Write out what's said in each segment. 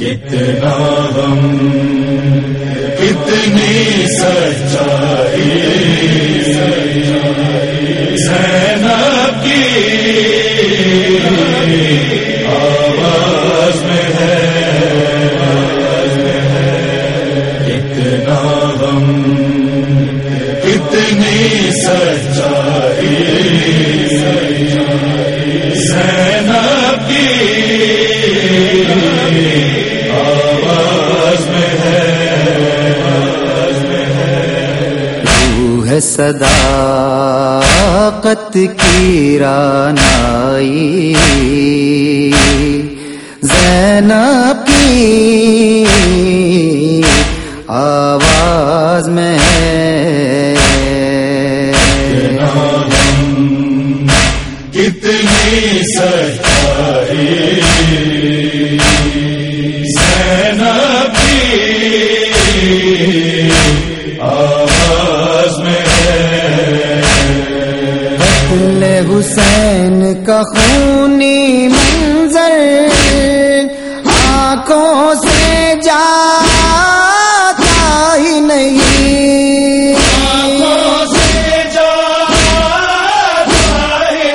کتنا غم کتنی سچائی صداقت کی رانائی زینب کی آواز میں کتنی سچائی قتل حسین کا خونی منظر آنکھوں سے جاتا ہی نہیں۔ سے جاتا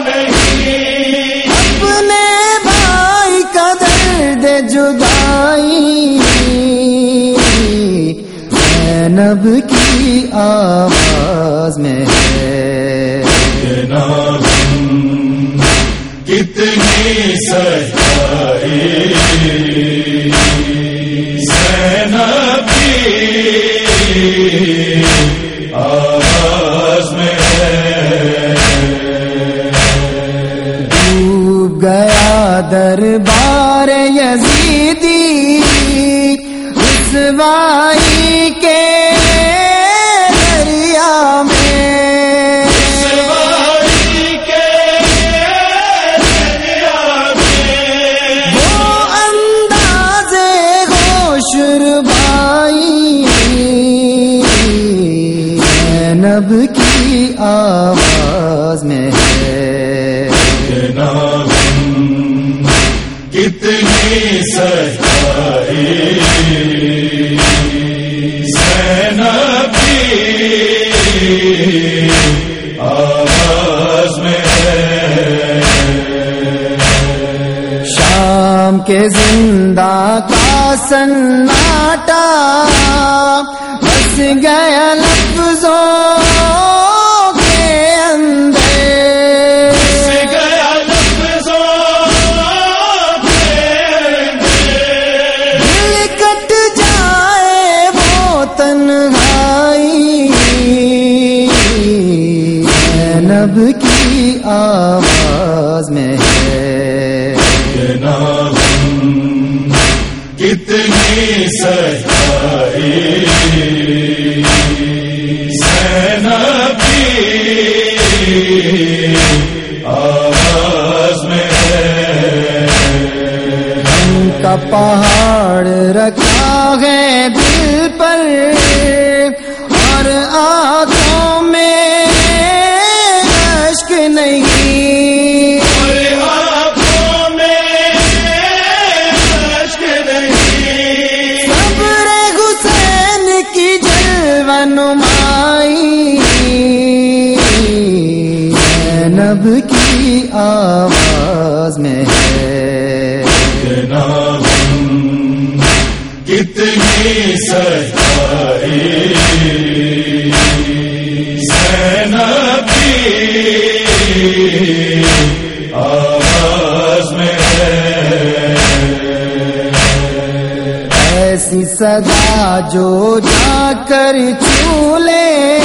نہیں۔ اپنے بھائی کا درد جدائی۔ زینب کی آواز میں ہے۔ سچائی زینب آواز میں ڈوب گیا دربار یزیدی رسوائی زینب کی آواز میں ہے۔ کتنی سچائی زینب کی آواز میں ہے۔ شام کے زندہ کا سناٹا بس گیا لفظوں کے اندر۔ گیا لفظوں کے دل کٹ جائے وہ تنہائی۔ زینب کی آواز میں کتنی سچائی زینب کی آواز میں ہے کا پہاڑ رکھا ہے دل پر اور آنکھوں میں رہنمائی نمائی زینب کی آواز میں ہے۔ کتنی سر ایسی صدا جو جا کر چولے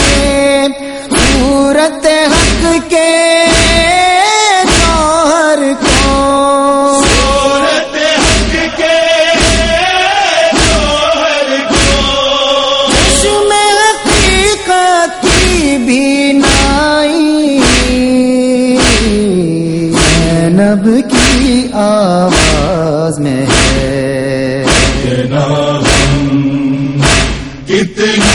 صورت حق کے جوہر کو۔ صورت حق کے جوہر کو۔ چشم حقیقت کی بھی نائی۔ زینب کی آواز میں ہے۔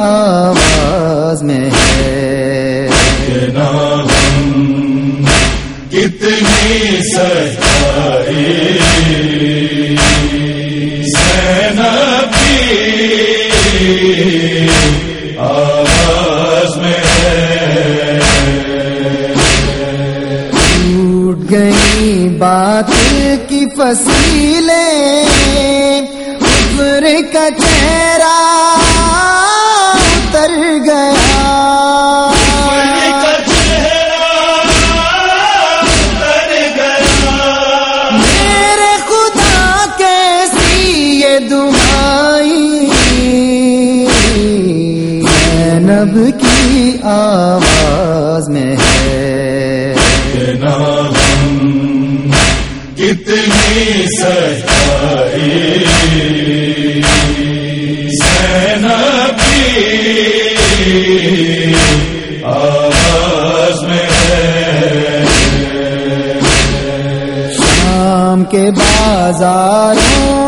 آواز میں ہے۔ کتنی سچائی۔ سینبی آواز میں ہے ٹوٹ گئی بات کی فصیلیں کفر کا چہرہ۔ زینب کی آواز میں ہے۔ کتنی سچائی۔ آواز میں ہے۔ شام کے بازاروں